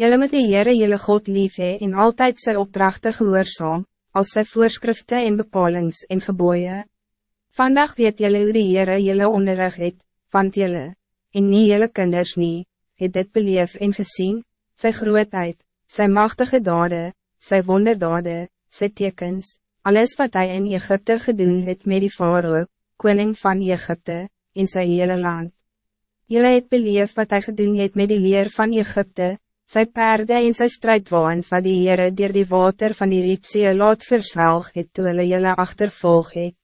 Jelle moet die Heere jelle God lief hee en altijd sy opdrachten gehoorzaam, als sy voorschriften en bepalings en geboeien. Vandaag weet jelle hoe die Heere jelle onderrig het, want jelle, en nie jelle kinders nie, het dit beleef en gezien, sy grootheid, sy machtige dade, sy wonderdade, sy tekens, alles wat hij in Egypte gedoen het met die Faroe, koning van Egypte, in sy hele land. Jelle het beleef wat hij gedoen het met die leer van Egypte, Sy perde en sy strijdwaans wat die Heere dier die water van die Rietzee laat verswelg het toe hulle julle achtervolg het.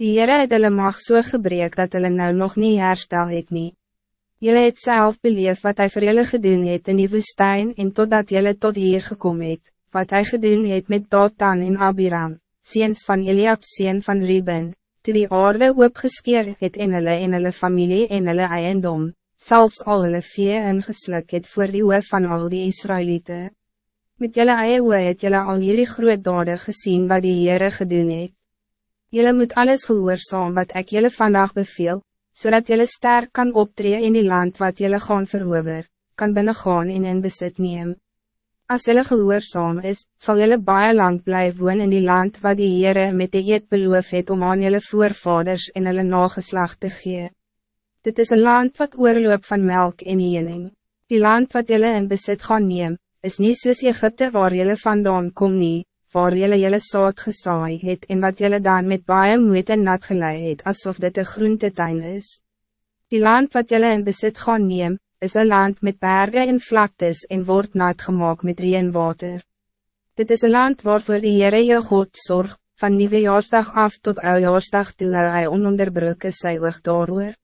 Die Heere het hulle mag so gebreek dat hulle nou nog niet herstel het nie. Julle het self beleef wat hij voor julle gedoen het in die woestijn en totdat julle tot hier gekom het, wat hij gedoen het met Datan en Abiram, seens van Eliab seen van Ruben, toe die aarde oopgeskeer het en hulle en hulle familie en hulle eiendom, zelfs al hulle vee ingesluk het voor die oe van al die Israëlieten. Met jullie eie oe het jullie al jullie groot dade gezien wat die Heere gedoen het. Jullie moet alles gehoorzaam wat ik jullie vandaag beveel, zodat jullie sterk kan optreden in die land wat jullie gaan verover, kan binnengaan en in besit neem. Als jullie gehoorzaam is, zal jullie baie lang blijven woon in die land wat die Heere met die eet beloof het om aan jullie voorvaders en jullie nageslag te geven. Dit is een land wat oorloop van melk en jening. Die land wat jullie in besit gaan neem, is niet soos Egypte waar jullie vandaan kom nie, waar jullie jullie saad gesaai het en wat jullie dan met baie moeite en nat gelei het, asof dit een groentetuin is. Die land wat jullie in besit gaan neem, is een land met bergen en vlaktes en wordt nat gemaakt met reënwater. Dit is een land waarvoor die Heere je God zorg, van nieuwjaarsdag af tot oudjaarsdag toe hy ononderbroken sy oog daar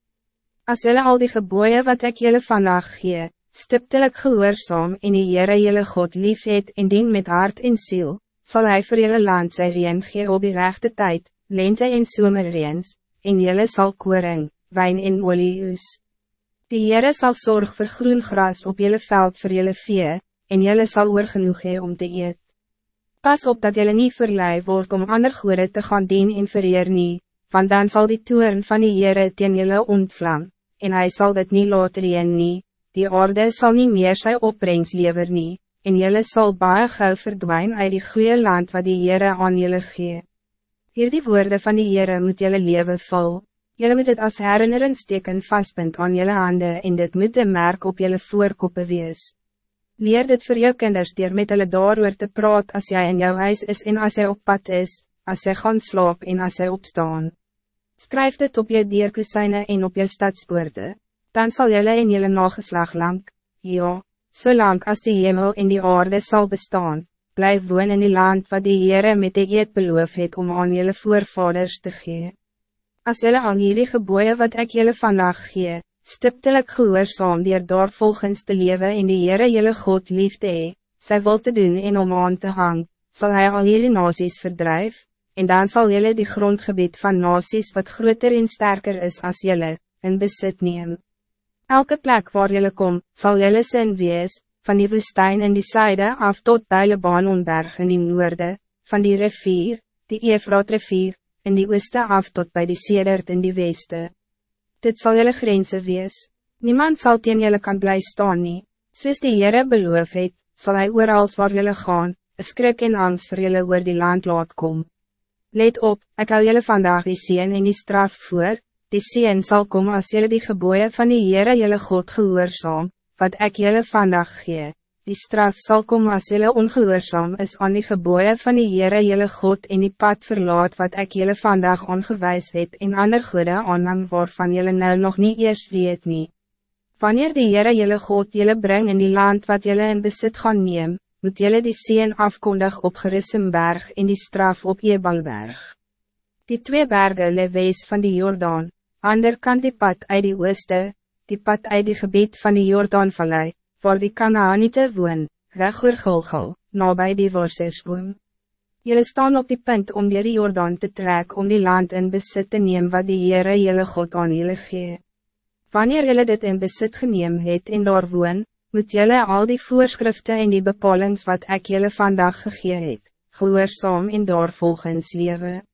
As jullie al die geboeien wat ik jullie vandaag gee, stiptelik gehoorzaam en die Heere jullie God lief het en dien met hart en ziel, zal hij voor jullie land sy reen gee op die rechte tijd, lente en somerreens, en jullie zal koring, wijn en olie oes. Die Heere zal zorg voor groen gras op jullie veld voor jullie vee, en jullie zal oor genoeg hee om te eet. Pas op dat jullie niet verlei wordt om ander goede te gaan dien en vereer nie, want dan zal die toeren van die Heere teen jullie ontvlam en hij zal dit niet laten reen nie, die orde zal niet meer sy opbrengst lever nie, en jylle sal baie gauw verdwijn uit die goede land wat die Heere aan jylle gee. Hier die woorden van die Heere moet jylle leven vol, jylle moet het als herinneringsteken vastbind aan jylle handen en dit moet een merk op jylle voorkoppe wees. Leer dit voor jou kinders dier met hulle daarover te praat als jij in jouw huis is en als hij op pad is, als hij gaan slaap en als hij opstaan. Skryf dit op je dierkusijne en op je stadspoorte, dan zal jullie in jullie nageslag lang, ja, so lang als die hemel in die aarde zal bestaan, blijf woon in die land wat die Heere met die eed beloof het om aan jullie voorvaders te gee. Als jullie al jullie geboeien wat ik jullie vandaag gee, stiptelik gehoorzaam dier daar volgens te leven in die Heere jullie God liefde hee, sy wil te doen en om aan te hang, zal hij al jullie nazi's verdrijven en dan zal jullie die grondgebied van nasies wat groter en sterker is als jullie, in besit neem. Elke plek waar jullie kom, zal jullie sin wees, van die woestijn in die zijde af tot bij Libanonberg in die noorde, van die rivier, die Efraat rivier, in die ooste af tot bij die Sedert in die weste. Dit zal jullie grenzen wees. Niemand zal teen jullie kan blij staan nie. Soos die Heere beloof het, sal hy oorals waar jullie gaan, een skrik en angst voor jullie oor die land laat kom. Let op, ik hou jullie vandaag die sien en die straf voor, die sien zal komen als jullie die geboeien van die Heere jullie God gehoorzaam, wat ik jullie vandaag gee. Die straf zal komen als jullie ongehoorzaam is aan die geboeien van die Heere jullie God en die pad verlaat wat ik jullie vandaag ongewijs het en ander goede aanhang waarvan jullie nou nog niet eerst weet nie. Wanneer die Heere jullie God jullie breng in die land wat jullie in besit gaan neem, moet jullie die seen afkondig op Gerissenberg en die straf op Ebalberg. Die twee bergen lewees van die Jordaan, ander kan die pad uit die ooste, die pad uit die gebied van die Jordaanvallei, waar die Kanaanite woon, reg oor Gulgal, nabij die Worsersboom. Jullie staan op die punt om die Jordaan te trek om die land in besit te neem wat die Heere jylle God aan jylle gee. Wanneer jullie dit in besit geneem het en daar woon, moet jullie al die voorschriften en die bepalings wat ik jullie vandaag gegeven het, gehoorzaam en daar volgens leven.